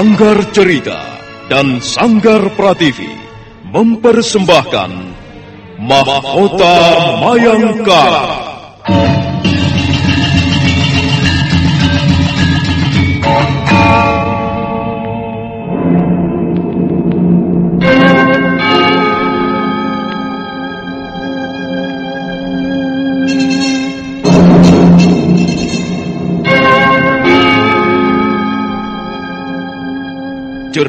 Sanggar Cerita dan Sanggar Prativi mempersembahkan Mahkota Mayangkara.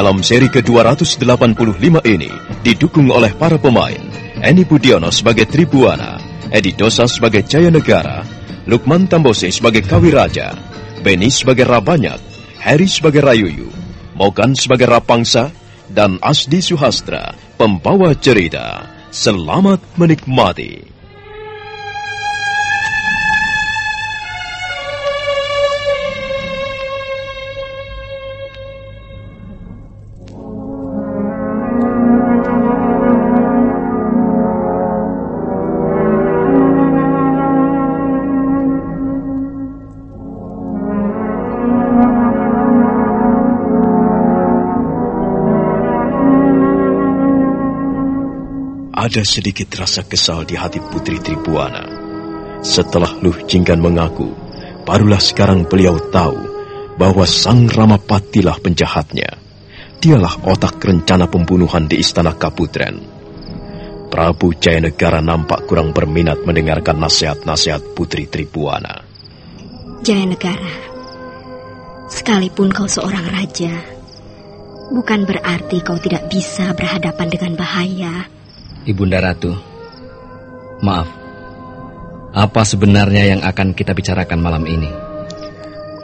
Dalam seri ke-285 ini, didukung oleh para pemain, Eni Budiono sebagai Tribuana, Edi Dosa sebagai Jaya Negara, Lukman Tambose sebagai Kawiraja, Beni sebagai Rabanyak, Heri sebagai Rayuyu, Mogan sebagai Rapangsa, dan Asdi Suhastra, pembawa cerita. Selamat menikmati. Ada sedikit rasa kesal di hati Putri Tribuana. Setelah Luh Jinggan mengaku, barulah sekarang beliau tahu bahwa Sang Ramapatilah penjahatnya. Dialah otak rencana pembunuhan di Istana Kaputren. Prabu Jayanegara nampak kurang berminat mendengarkan nasihat-nasihat Putri Tribuana. Jayanegara, sekalipun kau seorang raja, bukan berarti kau tidak bisa berhadapan dengan bahaya Ibunda Ratu, maaf. Apa sebenarnya yang akan kita bicarakan malam ini?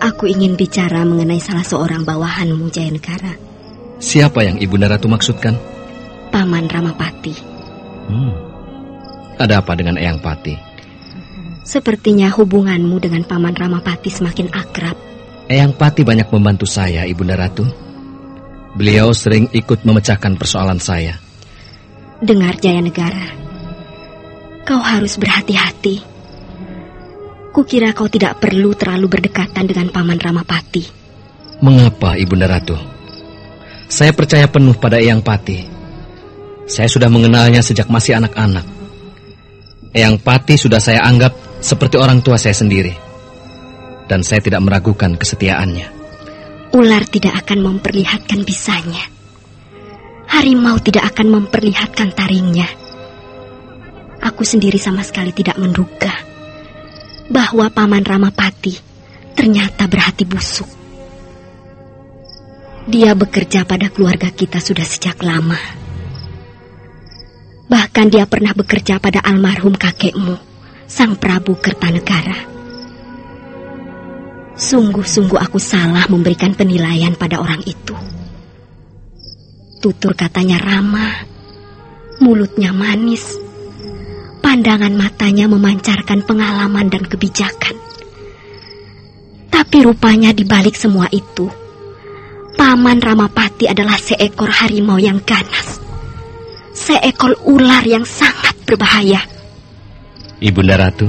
Aku ingin bicara mengenai salah seorang bawahanmu, Jaya Negara. Siapa yang Ibunda Ratu maksudkan? Paman Ramapati. Hmm. Ada apa dengan Eyang Pati? Sepertinya hubunganmu dengan Paman Ramapati semakin akrab. Eyang Pati banyak membantu saya, Ibunda Ratu. Beliau sering ikut memecahkan persoalan saya. Dengar Jaya Negara, kau harus berhati-hati. Kukira kau tidak perlu terlalu berdekatan dengan Paman Ramapati. Mengapa, Ibunda Ratu? Saya percaya penuh pada Eyang Pati. Saya sudah mengenalnya sejak masih anak-anak. Eyang Pati sudah saya anggap seperti orang tua saya sendiri. Dan saya tidak meragukan kesetiaannya. Ular tidak akan memperlihatkan bisanya. Harimau tidak akan memperlihatkan taringnya. Aku sendiri sama sekali tidak menduga bahwa Paman Ramapati ternyata berhati busuk. Dia bekerja pada keluarga kita sudah sejak lama. Bahkan dia pernah bekerja pada almarhum kakekmu, Sang Prabu Kertanegara. Sungguh-sungguh aku salah memberikan penilaian pada orang itu. Tutur katanya ramah, mulutnya manis, pandangan matanya memancarkan pengalaman dan kebijakan. Tapi rupanya di balik semua itu, Paman Ramapati adalah seekor harimau yang ganas. Seekor ular yang sangat berbahaya. Ibunda Ratu,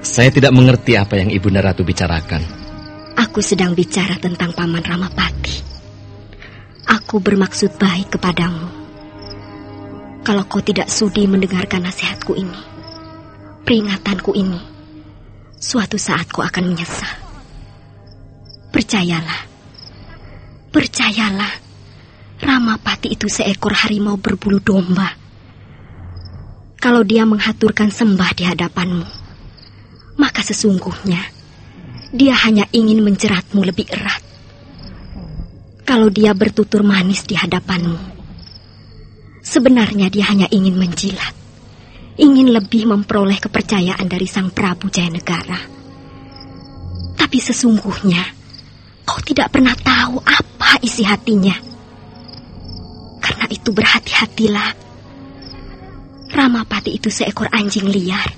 saya tidak mengerti apa yang Ibunda Ratu bicarakan. Aku sedang bicara tentang Paman Ramapati. Aku bermaksud baik kepadamu. Kalau kau tidak sudi mendengarkan nasihatku ini, peringatanku ini, suatu saat kau akan menyesal. Percayalah, Percayalah, Ramapati itu seekor harimau berbulu domba. Kalau dia menghaturkan sembah di hadapanmu, maka sesungguhnya dia hanya ingin menjeratmu lebih erat. Kalau dia bertutur manis di hadapanmu, sebenarnya dia hanya ingin menjilat, ingin lebih memperoleh kepercayaan dari Sang Prabu Jayanegara. Tapi sesungguhnya, Kau tidak pernah tahu apa isi hatinya. Karena itu berhati-hatilah. Ramapati itu seekor anjing liar.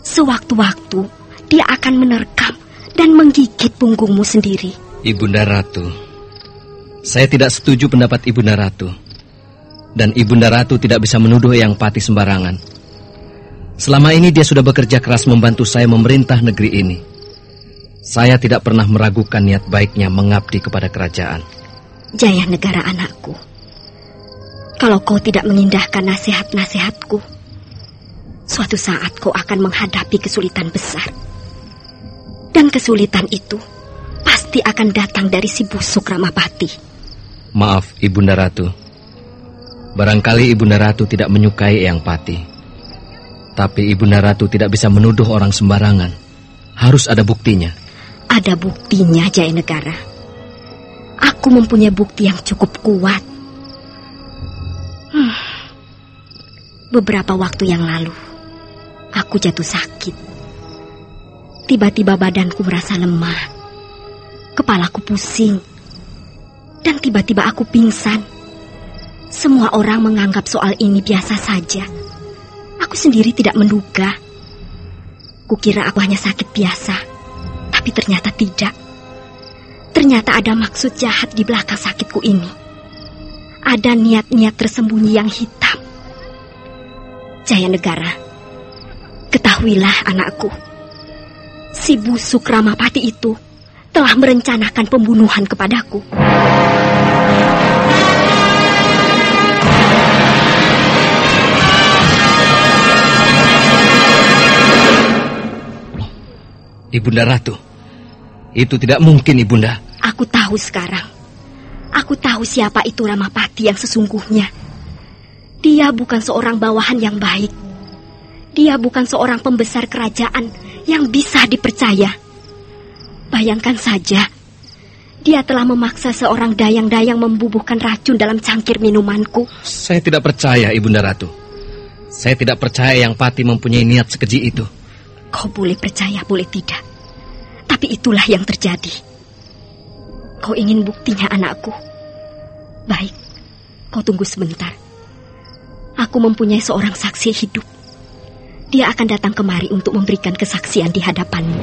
Sewaktu-waktu dia akan menerkam dan menggigit punggungmu sendiri. Ibunda Ratu, saya tidak setuju pendapat Ibunda Ratu. Dan Ibunda Ratu tidak bisa menuduh yang pati sembarangan. Selama ini dia sudah bekerja keras membantu saya memerintah negeri ini. Saya tidak pernah meragukan niat baiknya mengabdi kepada kerajaan. Jaya negara anakku. Kalau kau tidak mengindahkan nasihat-nasihatku, suatu saat kau akan menghadapi kesulitan besar. Dan kesulitan itu pasti akan datang dari si busuk Ramapati. Maaf, Ibunda Ratu. Barangkali Ibunda Ratu tidak menyukai Eyang Pati. Tapi Ibunda Ratu tidak bisa menuduh orang sembarangan. Harus ada buktinya. Ada buktinya, Jaya Negara. Aku mempunyai bukti yang cukup kuat. Hmm. Beberapa waktu yang lalu, aku jatuh sakit. Tiba-tiba badanku merasa lemah. Kepalaku pusing. Dan tiba-tiba aku pingsan. Semua orang menganggap soal ini biasa saja. Aku sendiri tidak menduga. Kukira aku hanya sakit biasa. Tapi ternyata tidak. Ternyata ada maksud jahat di belakang sakitku ini. Ada niat-niat tersembunyi yang hitam. Jaya negara, ketahuilah anakku. Si busuk Ramapati itu telah merencanakan pembunuhan kepadaku. Ibunda Ratu, itu tidak mungkin, Ibunda. Aku tahu sekarang. Aku tahu siapa itu Ramapati yang sesungguhnya. Dia bukan seorang bawahan yang baik. Dia bukan seorang pembesar kerajaan yang bisa dipercaya. Bayangkan saja, dia telah memaksa seorang dayang-dayang membubuhkan racun dalam cangkir minumanku. Saya tidak percaya, Ibunda Ratu. Saya tidak percaya yang Pati mempunyai niat sekeji itu. Kau boleh percaya, boleh tidak. Tapi itulah yang terjadi. Kau ingin buktinya anakku? Baik, kau tunggu sebentar. Aku mempunyai seorang saksi hidup. Dia akan datang kemari untuk memberikan kesaksian di hadapanmu.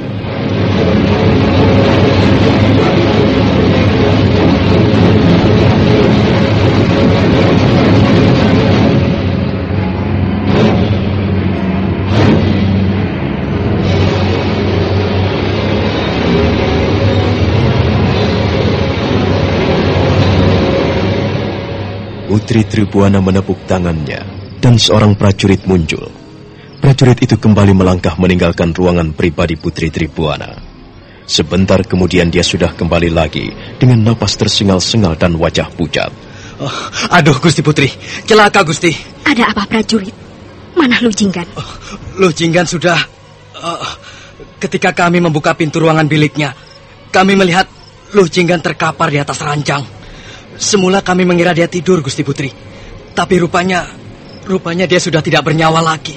Putri Tribuana menepuk tangannya dan seorang prajurit muncul. Prajurit itu kembali melangkah meninggalkan ruangan pribadi Putri Tribuana. Sebentar kemudian dia sudah kembali lagi dengan napas tersengal-sengal dan wajah pucat. Oh, aduh Gusti Putri, celaka Gusti. Ada apa prajurit? Mana Lu Jinggan? Oh, Lu Jinggan sudah... Uh, ketika kami membuka pintu ruangan biliknya, kami melihat Lu Jinggan terkapar di atas ranjang. Semula kami mengira dia tidur, Gusti Putri. Tapi rupanya, rupanya dia sudah tidak bernyawa lagi.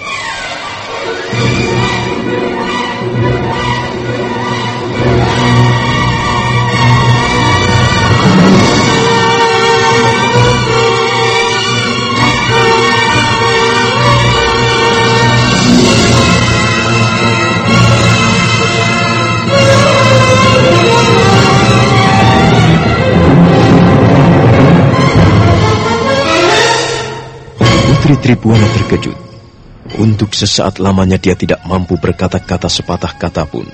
Putri Tribuana terkejut. Untuk sesaat lamanya dia tidak mampu berkata-kata sepatah kata pun.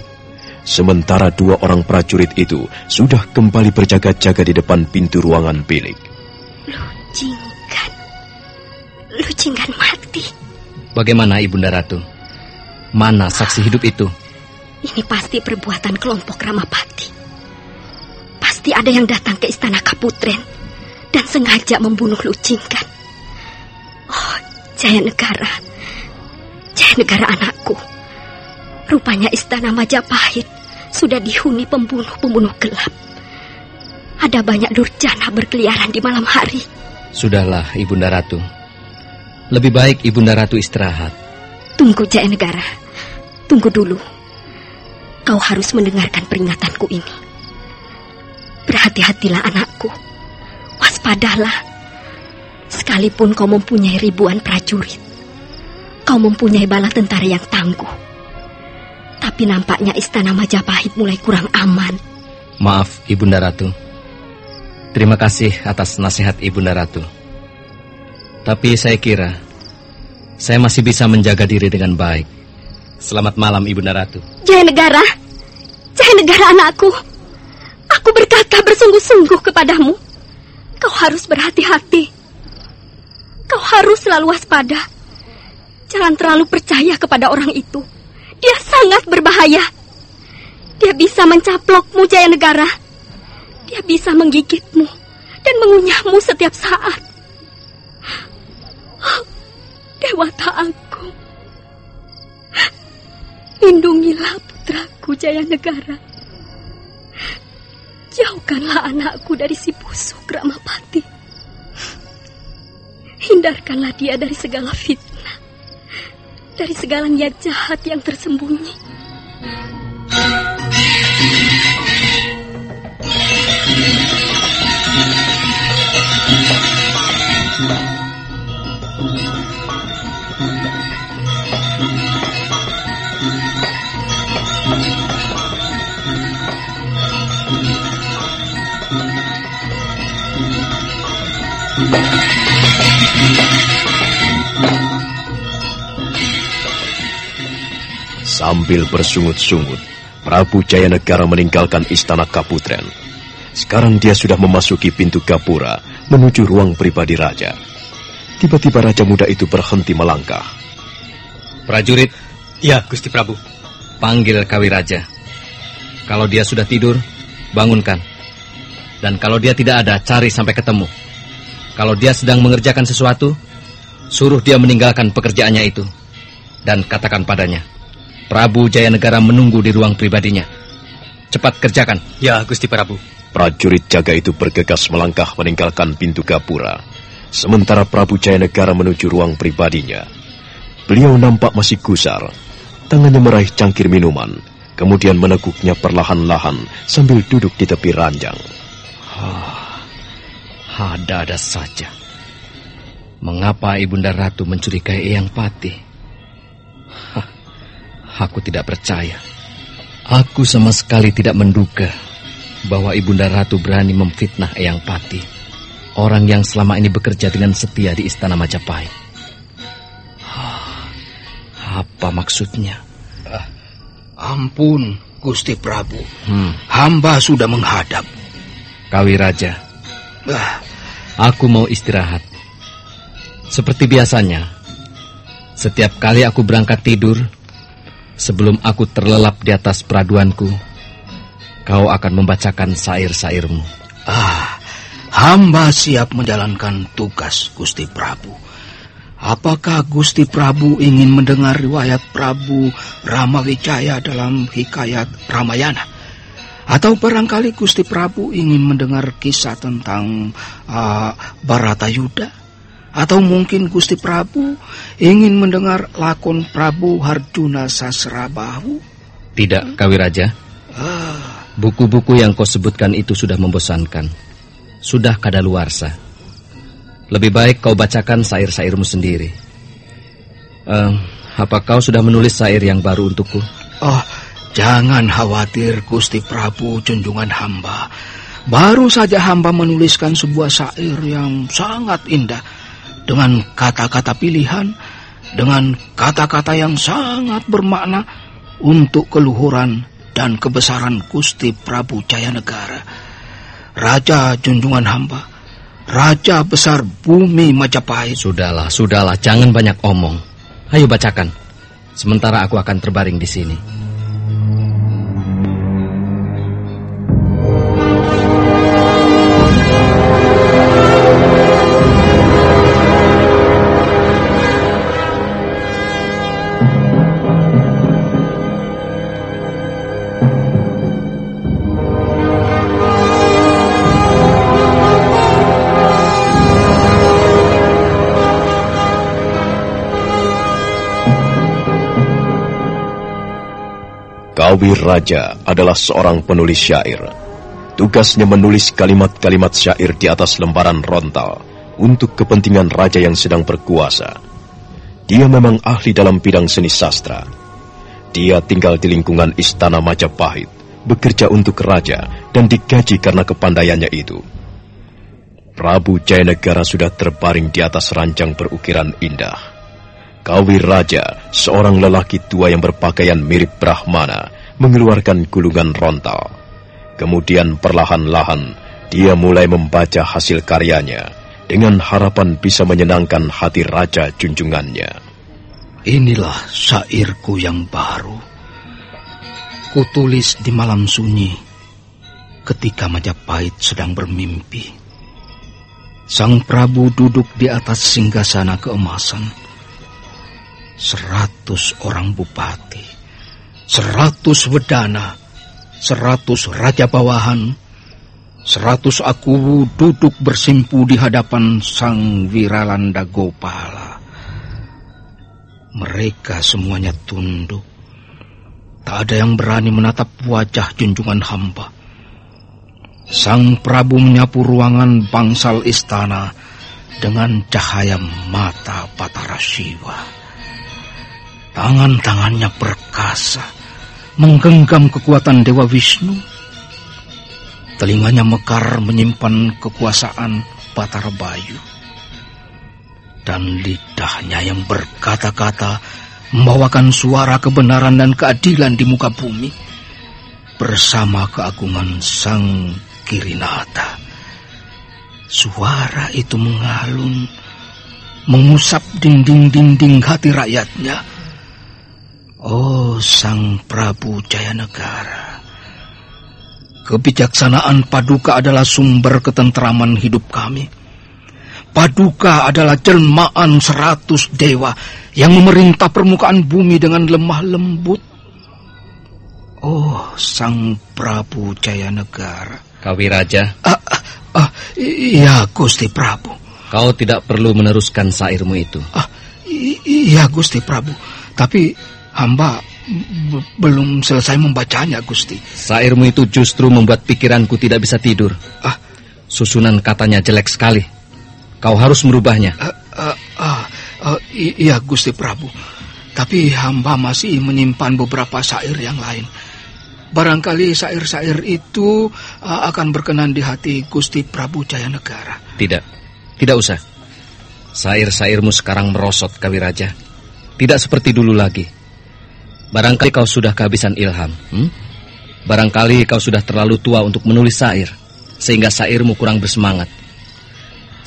Sementara dua orang prajurit itu sudah kembali berjaga-jaga di depan pintu ruangan bilik. Lucingkan. Lucingkan mati. Bagaimana Ibunda Ratu? Mana saksi hidup itu? Ini pasti perbuatan kelompok Ramapati. Pasti ada yang datang ke istana Kaputren dan sengaja membunuh Lucingkan. Jaya Negara. Jaya Negara anakku. Rupanya istana Majapahit sudah dihuni pembunuh-pembunuh gelap. Ada banyak durjana berkeliaran di malam hari. Sudahlah, Ibunda Ratu. Lebih baik Ibunda Ratu istirahat. Tunggu, Jaya Negara. Tunggu dulu. Kau harus mendengarkan peringatanku ini. Berhati-hatilah anakku. Waspadalah Sekalipun kau mempunyai ribuan prajurit, kau mempunyai bala tentara yang tangguh. Tapi nampaknya istana Majapahit mulai kurang aman. Maaf, Ibunda Ratu. Terima kasih atas nasihat Ibunda Ratu. Tapi saya kira saya masih bisa menjaga diri dengan baik. Selamat malam, Ibunda Ratu. Jaya Negara, Jaya Negara anakku. Aku berkata bersungguh-sungguh kepadamu. Kau harus berhati-hati. Kau harus selalu waspada. Jangan terlalu percaya kepada orang itu. Dia sangat berbahaya. Dia bisa mencaplokmu, Jaya Negara. Dia bisa menggigitmu dan mengunyahmu setiap saat. Dewata aku. Lindungilah putraku Jaya Negara. Jauhkanlah anakku dari si busuk Ramapati. Hindarkanlah dia dari segala fitnah, dari segala niat jahat yang tersembunyi. Sambil bersungut-sungut, Prabu Jayanegara meninggalkan istana Kaputren. Sekarang dia sudah memasuki pintu Gapura menuju ruang pribadi raja. Tiba-tiba raja muda itu berhenti melangkah. Prajurit, ya Gusti Prabu. Panggil Kawi Raja. Kalau dia sudah tidur, bangunkan. Dan kalau dia tidak ada, cari sampai ketemu. Kalau dia sedang mengerjakan sesuatu, suruh dia meninggalkan pekerjaannya itu. Dan katakan padanya, Prabu Jayanegara menunggu di ruang pribadinya. Cepat kerjakan. Ya, Gusti Prabu. Prajurit jaga itu bergegas melangkah meninggalkan pintu gapura. Sementara Prabu Jayanegara menuju ruang pribadinya. Beliau nampak masih gusar. Tangannya meraih cangkir minuman, kemudian meneguknya perlahan-lahan sambil duduk di tepi ranjang. ada-ada saja. Mengapa Ibunda Ratu mencurigai Eyang Pati? Aku tidak percaya. Aku sama sekali tidak menduga bahwa Ibunda Ratu berani memfitnah Eyang Pati, orang yang selama ini bekerja dengan setia di Istana Majapahit. Apa maksudnya? Uh, ampun, Gusti Prabu. Hmm. Hamba sudah menghadap. Kawi Raja. Uh, Aku mau istirahat. Seperti biasanya, setiap kali aku berangkat tidur, sebelum aku terlelap di atas peraduanku, kau akan membacakan sair-sairmu. Ah, hamba siap menjalankan tugas Gusti Prabu. Apakah Gusti Prabu ingin mendengar riwayat Prabu Ramawijaya dalam hikayat Ramayana? Atau barangkali Gusti Prabu ingin mendengar kisah tentang uh, Baratayuda? Atau mungkin Gusti Prabu ingin mendengar lakon Prabu Harjuna Sasrabahu? Tidak, Kawiraja. Ah. Buku-buku yang kau sebutkan itu sudah membosankan. Sudah kadaluarsa. Lebih baik kau bacakan sair-sairmu sendiri. Uh, apa kau sudah menulis sair yang baru untukku? Oh, jangan khawatir Gusti Prabu junjungan hamba. Baru saja hamba menuliskan sebuah sair yang sangat indah dengan kata-kata pilihan, dengan kata-kata yang sangat bermakna untuk keluhuran dan kebesaran Gusti Prabu Jayanegara, Raja junjungan hamba, Raja besar bumi Majapahit. Sudahlah, sudahlah, jangan banyak omong. Ayo bacakan. Sementara aku akan terbaring di sini. Kawi Raja adalah seorang penulis syair. Tugasnya menulis kalimat-kalimat syair di atas lembaran rontal untuk kepentingan raja yang sedang berkuasa. Dia memang ahli dalam bidang seni sastra. Dia tinggal di lingkungan istana Majapahit, bekerja untuk raja dan digaji karena kepandaiannya itu. Prabu Jayanegara sudah terbaring di atas ranjang berukiran indah. Kawi Raja, seorang lelaki tua yang berpakaian mirip Brahmana, mengeluarkan gulungan rontal. Kemudian perlahan-lahan dia mulai membaca hasil karyanya dengan harapan bisa menyenangkan hati raja junjungannya. Inilah syairku yang baru. Kutulis di malam sunyi ketika Majapahit sedang bermimpi. Sang Prabu duduk di atas singgasana keemasan. Seratus orang bupati seratus wedana, seratus raja bawahan, seratus aku duduk bersimpu di hadapan sang Wiralanda Gopala. Mereka semuanya tunduk. Tak ada yang berani menatap wajah junjungan hamba. Sang Prabu menyapu ruangan bangsal istana dengan cahaya mata Batara Siwa. Tangan-tangannya perkasa, menggenggam kekuatan Dewa Wisnu. Telinganya mekar menyimpan kekuasaan Batara Bayu. Dan lidahnya yang berkata-kata membawakan suara kebenaran dan keadilan di muka bumi bersama keagungan Sang Kirinata. Suara itu mengalun, mengusap dinding-dinding hati rakyatnya Oh, Sang Prabu Jayanegara. Kebijaksanaan Paduka adalah sumber ketentraman hidup kami. Paduka adalah jelmaan seratus dewa yang memerintah permukaan bumi dengan lemah lembut. Oh, Sang Prabu Jayanegara. Kawi Raja. Ah, ah, ah, iya, Gusti Prabu. Kau tidak perlu meneruskan sairmu itu. Ah, iya, Gusti Prabu. Tapi Hamba belum selesai membacanya, Gusti. Sairmu itu justru membuat pikiranku tidak bisa tidur. Ah, susunan katanya jelek sekali. Kau harus merubahnya. Uh, uh, uh, uh, iya, Gusti Prabu. Tapi hamba masih menyimpan beberapa sair yang lain. Barangkali sair-sair itu uh, akan berkenan di hati Gusti Prabu Jayanegara. Tidak, tidak usah. Sair-sairmu sekarang merosot, Kawiraja. Tidak seperti dulu lagi. Barangkali kau sudah kehabisan ilham. Hmm? Barangkali kau sudah terlalu tua untuk menulis sair, sehingga sairmu kurang bersemangat.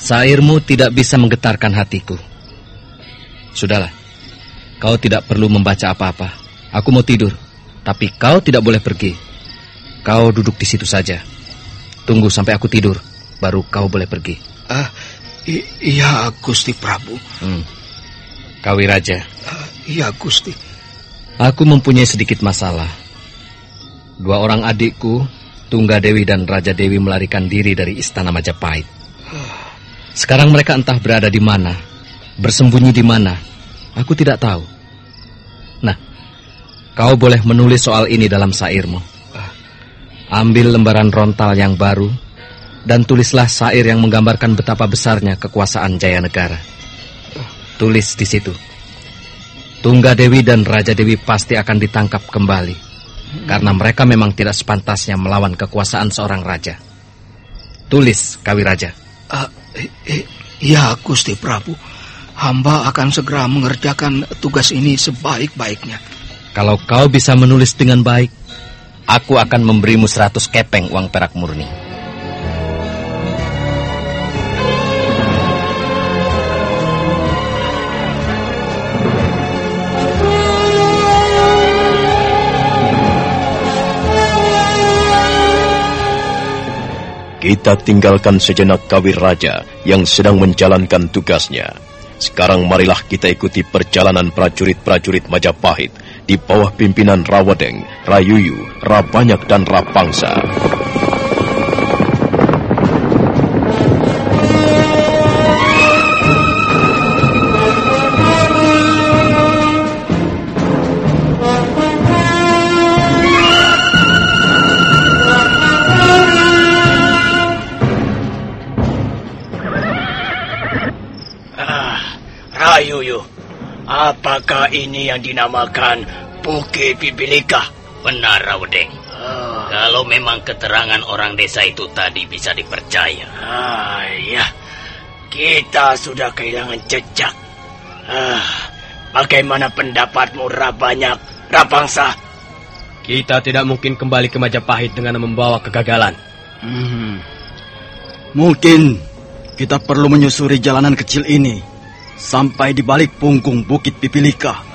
Sairmu tidak bisa menggetarkan hatiku. Sudahlah, kau tidak perlu membaca apa-apa. Aku mau tidur, tapi kau tidak boleh pergi. Kau duduk di situ saja. Tunggu sampai aku tidur, baru kau boleh pergi. Ah, iya Gusti Prabu. Hmm. Kawi Raja. Uh, iya Gusti. Aku mempunyai sedikit masalah. Dua orang adikku, Tungga Dewi dan Raja Dewi melarikan diri dari istana Majapahit. Sekarang mereka entah berada di mana, bersembunyi di mana. Aku tidak tahu. Nah, kau boleh menulis soal ini dalam sairmu. Ambil lembaran rontal yang baru dan tulislah sair yang menggambarkan betapa besarnya kekuasaan Jaya Negara. Tulis di situ. Tungga Dewi dan Raja Dewi pasti akan ditangkap kembali karena mereka memang tidak sepantasnya melawan kekuasaan seorang raja. Tulis, Kawi Raja. Uh, Iya, Gusti Prabu. Hamba akan segera mengerjakan tugas ini sebaik-baiknya. Kalau kau bisa menulis dengan baik, aku akan memberimu seratus kepeng uang perak murni. Kita tinggalkan sejenak kawir raja yang sedang menjalankan tugasnya. Sekarang marilah kita ikuti perjalanan prajurit-prajurit Majapahit di bawah pimpinan Rawadeng, Rayuyu, Rabanyak dan Rapangsa. Apakah ini yang dinamakan Bukit Bibilika? Benar, Raudeng. Oh. Kalau memang keterangan orang desa itu tadi bisa dipercaya. Ah, ya. Kita sudah kehilangan jejak. Ah, bagaimana pendapatmu, Rabanyak, Rapangsa? Kita tidak mungkin kembali ke Majapahit dengan membawa kegagalan. Hmm. Mungkin kita perlu menyusuri jalanan kecil ini sampai di balik punggung Bukit Pipilika.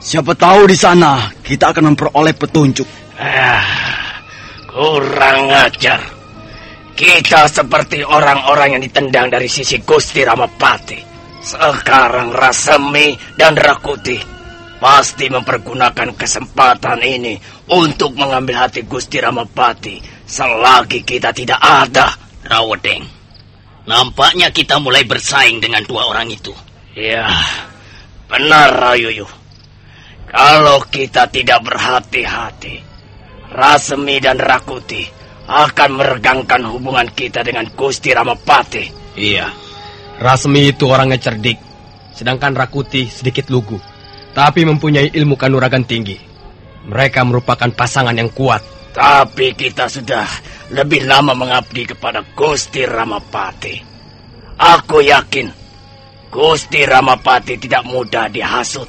Siapa tahu di sana kita akan memperoleh petunjuk. Ah, kurang ajar. Kita seperti orang-orang yang ditendang dari sisi Gusti Ramapati. Sekarang Rasemi dan Rakuti pasti mempergunakan kesempatan ini untuk mengambil hati Gusti Ramapati selagi kita tidak ada. Rawedeng. Nampaknya kita mulai bersaing dengan dua orang itu. Ya, benar Rayuyu. Kalau kita tidak berhati-hati, Rasemi dan Rakuti akan meregangkan hubungan kita dengan Gusti Ramapati. Iya, Rasemi itu orangnya cerdik, sedangkan Rakuti sedikit lugu, tapi mempunyai ilmu kanuragan tinggi. Mereka merupakan pasangan yang kuat. Tapi kita sudah lebih lama mengabdi kepada Gusti Ramapati. Aku yakin Gusti Ramapati tidak mudah dihasut.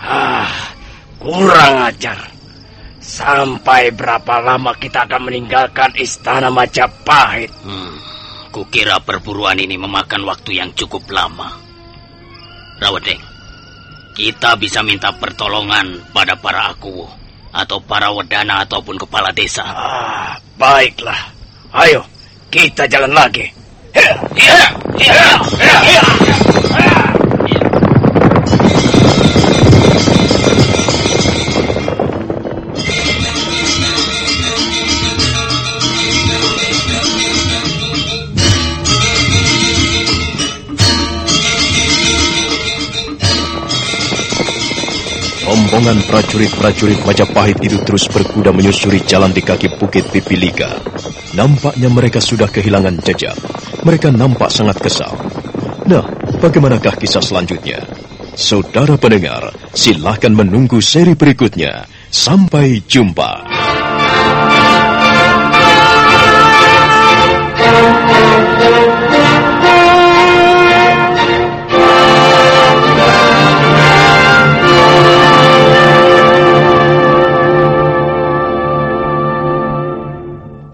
Ah, kurang ajar. Sampai berapa lama kita akan meninggalkan istana Majapahit? Hmm, kukira perburuan ini memakan waktu yang cukup lama. Rawadeng, kita bisa minta pertolongan pada para aku atau para wedana ataupun kepala desa. Ah, baiklah. Ayo, kita jalan lagi. Ya, ya, ya, ya, ya. Rombongan prajurit-prajurit Majapahit itu terus berkuda menyusuri jalan di kaki Bukit Pipilika. Nampaknya mereka sudah kehilangan jejak. Mereka nampak sangat kesal. Nah, bagaimanakah kisah selanjutnya? Saudara pendengar, silahkan menunggu seri berikutnya. Sampai jumpa.